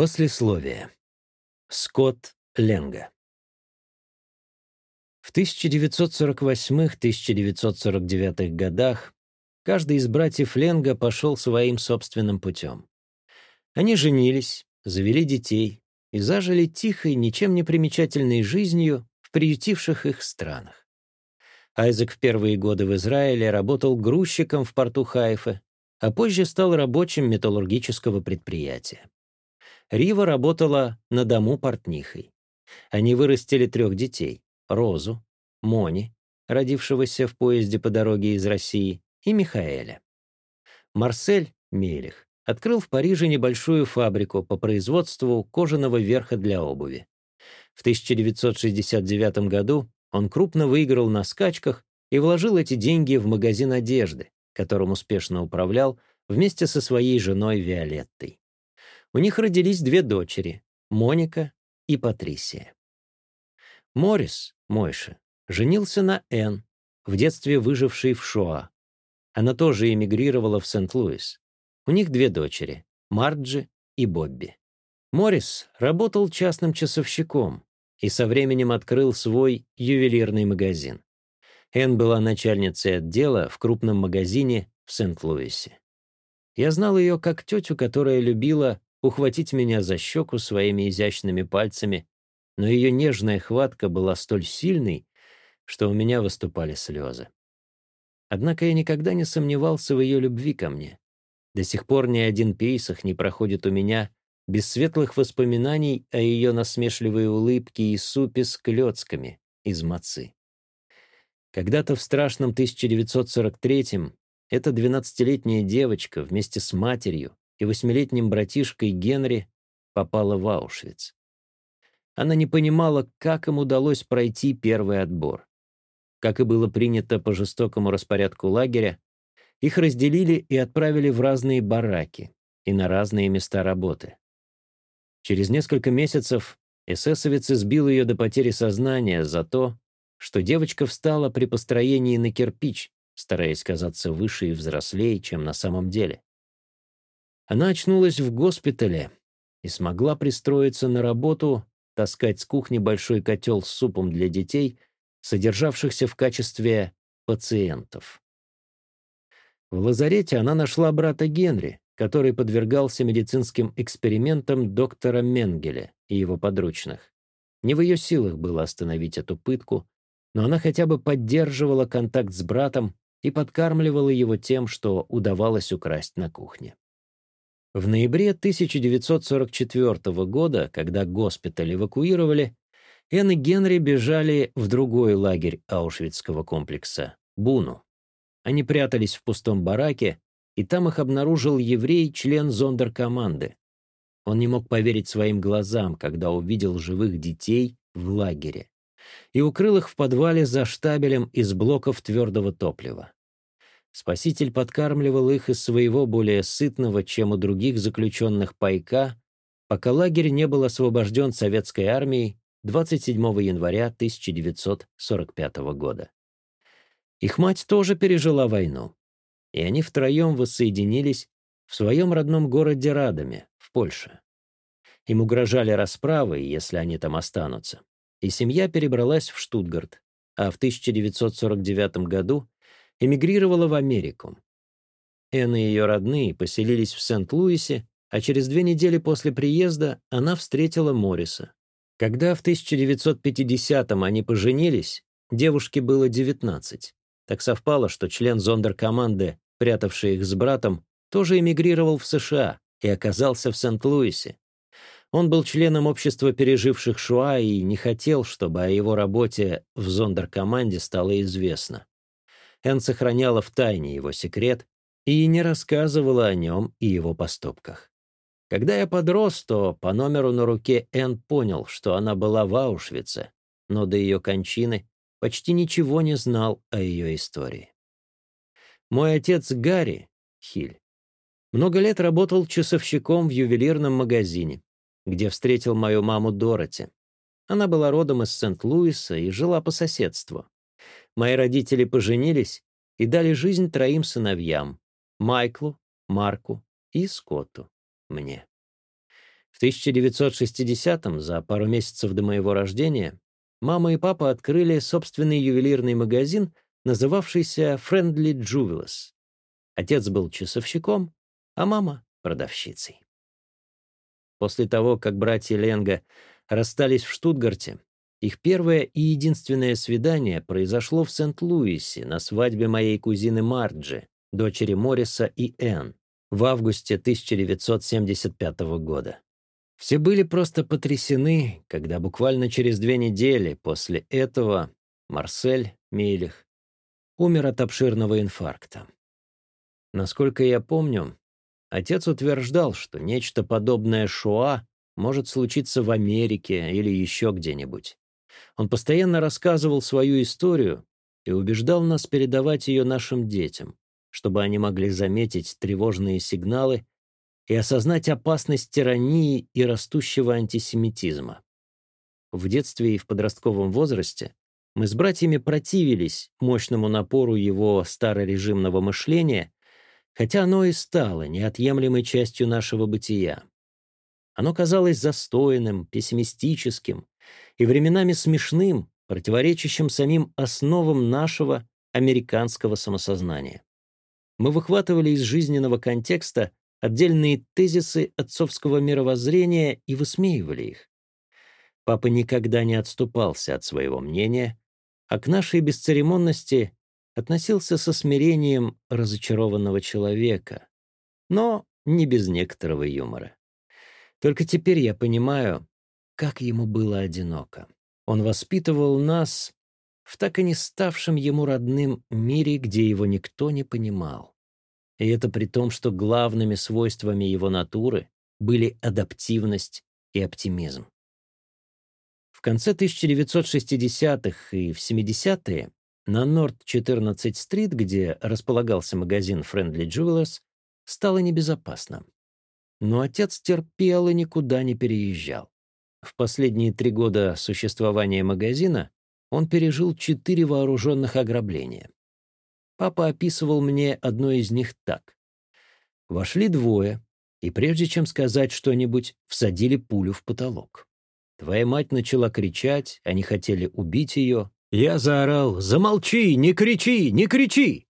Послесловие. Скотт Ленга. В 1948-1949 годах каждый из братьев Ленга пошел своим собственным путем. Они женились, завели детей и зажили тихой, ничем не примечательной жизнью в приютивших их странах. Айзек в первые годы в Израиле работал грузчиком в порту Хайфа, а позже стал рабочим металлургического предприятия. Рива работала на дому портнихой. Они вырастили трех детей — Розу, Мони, родившегося в поезде по дороге из России, и Михаэля. Марсель Мелих открыл в Париже небольшую фабрику по производству кожаного верха для обуви. В 1969 году он крупно выиграл на скачках и вложил эти деньги в магазин одежды, которым успешно управлял вместе со своей женой Виолеттой. У них родились две дочери — Моника и Патрисия. Морис, Мойша, женился на Энн, в детстве выжившей в Шоа. Она тоже эмигрировала в Сент-Луис. У них две дочери — Марджи и Бобби. Морис работал частным часовщиком и со временем открыл свой ювелирный магазин. Энн была начальницей отдела в крупном магазине в Сент-Луисе. Я знал ее как тетю, которая любила ухватить меня за щеку своими изящными пальцами, но ее нежная хватка была столь сильной, что у меня выступали слезы. Однако я никогда не сомневался в ее любви ко мне. До сих пор ни один пейсах не проходит у меня без светлых воспоминаний о ее насмешливой улыбке и супе с клёцками из мацы. Когда-то в страшном 1943-м эта двенадцатилетняя девочка вместе с матерью и восьмилетним братишкой Генри попала в Аушвиц. Она не понимала, как им удалось пройти первый отбор. Как и было принято по жестокому распорядку лагеря, их разделили и отправили в разные бараки и на разные места работы. Через несколько месяцев эсэсовец избил ее до потери сознания за то, что девочка встала при построении на кирпич, стараясь казаться выше и взрослее, чем на самом деле. Она очнулась в госпитале и смогла пристроиться на работу, таскать с кухни большой котел с супом для детей, содержавшихся в качестве пациентов. В лазарете она нашла брата Генри, который подвергался медицинским экспериментам доктора Менгеля и его подручных. Не в ее силах было остановить эту пытку, но она хотя бы поддерживала контакт с братом и подкармливала его тем, что удавалось украсть на кухне. В ноябре 1944 года, когда госпиталь эвакуировали, Энн и Генри бежали в другой лагерь Аушвицкого комплекса — Буну. Они прятались в пустом бараке, и там их обнаружил еврей, член зондеркоманды. Он не мог поверить своим глазам, когда увидел живых детей в лагере, и укрыл их в подвале за штабелем из блоков твердого топлива. Спаситель подкармливал их из своего более сытного, чем у других заключенных пайка, пока лагерь не был освобожден советской армией 27 января 1945 года. Их мать тоже пережила войну, и они втроем воссоединились в своем родном городе Радоме, в Польше. Им угрожали расправы, если они там останутся, и семья перебралась в Штутгарт, а в 1949 году эмигрировала в Америку. Энн и ее родные поселились в Сент-Луисе, а через две недели после приезда она встретила Морриса. Когда в 1950-м они поженились, девушке было 19. Так совпало, что член зондеркоманды, прятавший их с братом, тоже эмигрировал в США и оказался в Сент-Луисе. Он был членом общества переживших Шуа и не хотел, чтобы о его работе в зондеркоманде стало известно. Энн сохраняла в тайне его секрет и не рассказывала о нем и его поступках. Когда я подрос, то по номеру на руке Энн понял, что она была в Аушвице, но до ее кончины почти ничего не знал о ее истории. Мой отец Гарри, Хиль, много лет работал часовщиком в ювелирном магазине, где встретил мою маму Дороти. Она была родом из Сент-Луиса и жила по соседству. Мои родители поженились и дали жизнь троим сыновьям — Майклу, Марку и Скотту, мне. В 1960-м, за пару месяцев до моего рождения, мама и папа открыли собственный ювелирный магазин, называвшийся Friendly Jewelers. Отец был часовщиком, а мама — продавщицей. После того, как братья Ленга расстались в Штутгарте, их первое и единственное свидание произошло в Сент-Луисе на свадьбе моей кузины Марджи, дочери Морриса и Энн, в августе 1975 года. Все были просто потрясены, когда буквально через две недели после этого Марсель Мейлих умер от обширного инфаркта. Насколько я помню, отец утверждал, что нечто подобное Шоа может случиться в Америке или еще где-нибудь. Он постоянно рассказывал свою историю и убеждал нас передавать ее нашим детям, чтобы они могли заметить тревожные сигналы и осознать опасность тирании и растущего антисемитизма. В детстве и в подростковом возрасте мы с братьями противились мощному напору его старорежимного мышления, хотя оно и стало неотъемлемой частью нашего бытия. Оно казалось застойным, пессимистическим и временами смешным, противоречащим самим основам нашего американского самосознания. Мы выхватывали из жизненного контекста отдельные тезисы отцовского мировоззрения и высмеивали их. Папа никогда не отступался от своего мнения, а к нашей бесцеремонности относился со смирением разочарованного человека, но не без некоторого юмора. Только теперь я понимаю, как ему было одиноко. Он воспитывал нас в так и не ставшем ему родным мире, где его никто не понимал. И это при том, что главными свойствами его натуры были адаптивность и оптимизм. В конце 1960-х и в 70-е на Норд-14-стрит, где располагался магазин Friendly Jewelers, стало небезопасно. Но отец терпел и никуда не переезжал. В последние три года существования магазина он пережил четыре вооруженных ограбления. Папа описывал мне одно из них так. Вошли двое, и прежде чем сказать что-нибудь, всадили пулю в потолок. Твоя мать начала кричать, они хотели убить ее. Я заорал «Замолчи! Не кричи! Не кричи!»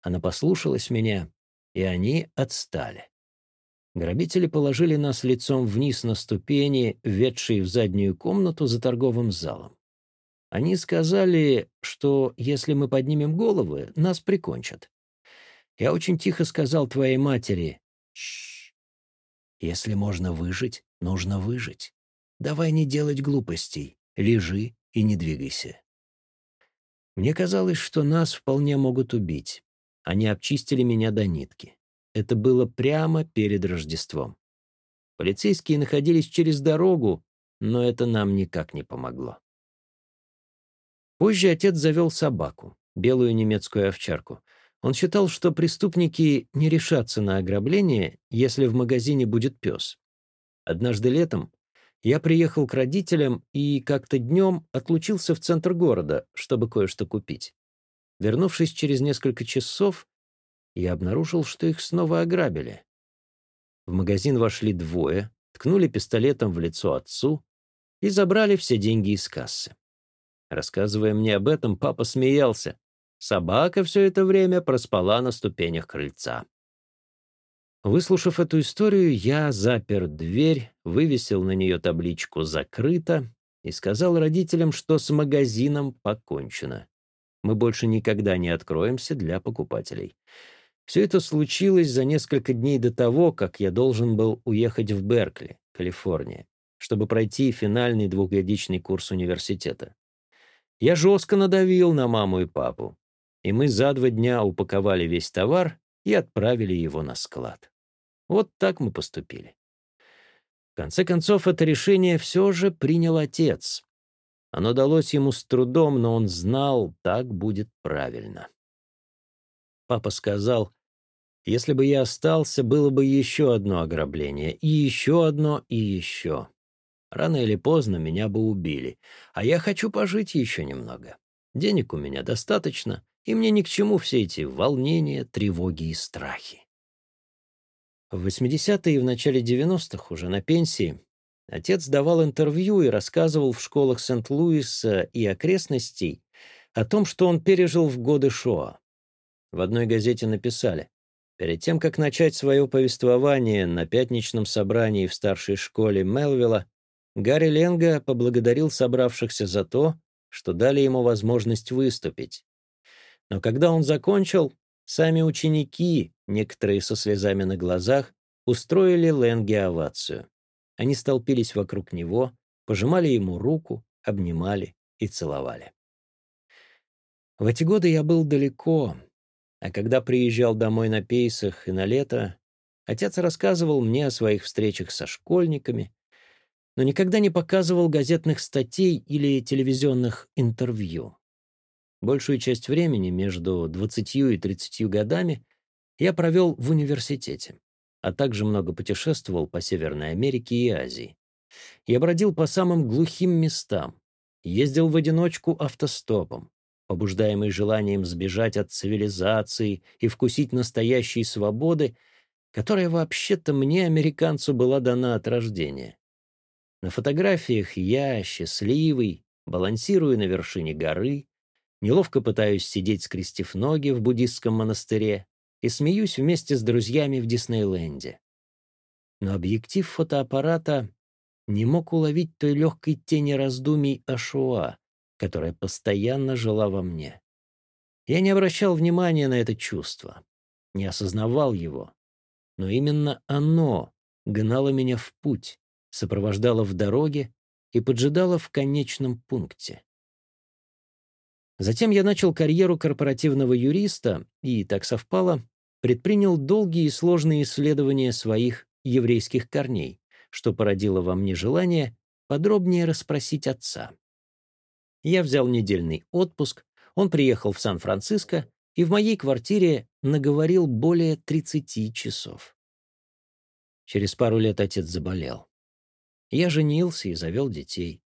Она послушалась меня, и они отстали. Грабители положили нас лицом вниз на ступени, ведшие в заднюю комнату за торговым залом. Они сказали, что если мы поднимем головы, нас прикончат. Я очень тихо сказал твоей матери, «Шш, если можно выжить, нужно выжить. Давай не делать глупостей, лежи и не двигайся». Мне казалось, что нас вполне могут убить. Они обчистили меня до нитки. Это было прямо перед Рождеством. Полицейские находились через дорогу, но это нам никак не помогло. Позже отец завел собаку, белую немецкую овчарку. Он считал, что преступники не решатся на ограбление, если в магазине будет пес. Однажды летом я приехал к родителям и как-то днем отлучился в центр города, чтобы кое-что купить. Вернувшись через несколько часов, я обнаружил, что их снова ограбили. В магазин вошли двое, ткнули пистолетом в лицо отцу и забрали все деньги из кассы. Рассказывая мне об этом, папа смеялся. Собака все это время проспала на ступенях крыльца. Выслушав эту историю, я запер дверь, вывесил на нее табличку «Закрыто» и сказал родителям, что с магазином покончено. Мы больше никогда не откроемся для покупателей. Все это случилось за несколько дней до того, как я должен был уехать в Беркли, Калифорния, чтобы пройти финальный двухгодичный курс университета. Я жестко надавил на маму и папу, и мы за два дня упаковали весь товар и отправили его на склад. Вот так мы поступили. В конце концов, это решение все же принял отец. Оно далось ему с трудом, но он знал, так будет правильно. Папа сказал, если бы я остался, было бы еще одно ограбление, и еще одно, и еще. Рано или поздно меня бы убили. А я хочу пожить еще немного. Денег у меня достаточно, и мне ни к чему все эти волнения, тревоги и страхи. В 80-е и в начале 90-х, уже на пенсии, отец давал интервью и рассказывал в школах Сент-Луиса и окрестностей о том, что он пережил в годы Шоа. В одной газете написали, перед тем, как начать свое повествование на пятничном собрании в старшей школе Мелвилла, Гарри Ленга поблагодарил собравшихся за то, что дали ему возможность выступить. Но когда он закончил, сами ученики, некоторые со слезами на глазах, устроили Ленге овацию. Они столпились вокруг него, пожимали ему руку, обнимали и целовали. В эти годы я был далеко, а когда приезжал домой на пейсах и на лето, отец рассказывал мне о своих встречах со школьниками, но никогда не показывал газетных статей или телевизионных интервью. Большую часть времени, между 20 и 30 годами, я провел в университете, а также много путешествовал по Северной Америке и Азии. Я бродил по самым глухим местам, ездил в одиночку автостопом, побуждаемый желанием сбежать от цивилизации и вкусить настоящей свободы, которая вообще-то мне, американцу, была дана от рождения. На фотографиях я, счастливый, балансирую на вершине горы, неловко пытаюсь сидеть, скрестив ноги в буддистском монастыре и смеюсь вместе с друзьями в Диснейленде. Но объектив фотоаппарата не мог уловить той легкой тени раздумий о Шуа, которая постоянно жила во мне. Я не обращал внимания на это чувство, не осознавал его, но именно оно гнало меня в путь, сопровождало в дороге и поджидало в конечном пункте. Затем я начал карьеру корпоративного юриста и, так совпало, предпринял долгие и сложные исследования своих еврейских корней, что породило во мне желание подробнее расспросить отца. Я взял недельный отпуск, он приехал в Сан-Франциско и в моей квартире наговорил более 30 часов. Через пару лет отец заболел. Я женился и завел детей.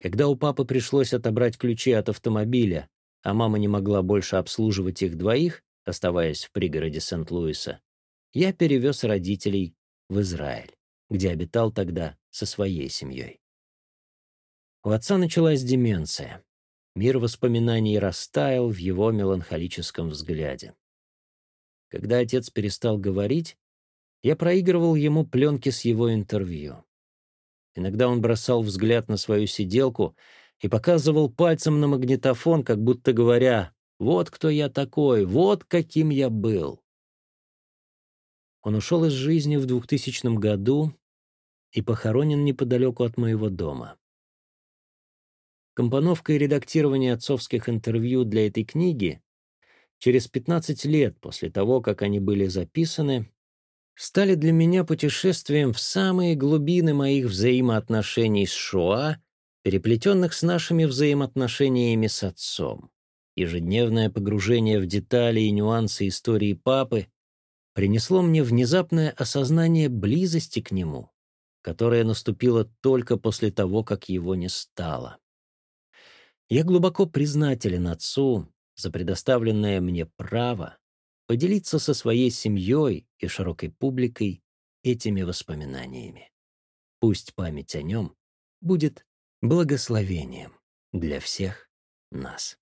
Когда у папы пришлось отобрать ключи от автомобиля, а мама не могла больше обслуживать их двоих, оставаясь в пригороде Сент-Луиса, я перевез родителей в Израиль, где обитал тогда со своей семьей. У отца началась деменция. Мир воспоминаний растаял в его меланхолическом взгляде. Когда отец перестал говорить, я проигрывал ему пленки с его интервью. Иногда он бросал взгляд на свою сиделку и показывал пальцем на магнитофон, как будто говоря, «Вот кто я такой, вот каким я был». Он ушел из жизни в 2000 году и похоронен неподалеку от моего дома. Компоновка и редактирование отцовских интервью для этой книги через 15 лет после того, как они были записаны, стали для меня путешествием в самые глубины моих взаимоотношений с Шоа, переплетенных с нашими взаимоотношениями с отцом. Ежедневное погружение в детали и нюансы истории папы принесло мне внезапное осознание близости к нему, которое наступило только после того, как его не стало. Я глубоко признателен отцу за предоставленное мне право поделиться со своей семьей и широкой публикой этими воспоминаниями. Пусть память о нем будет благословением для всех нас.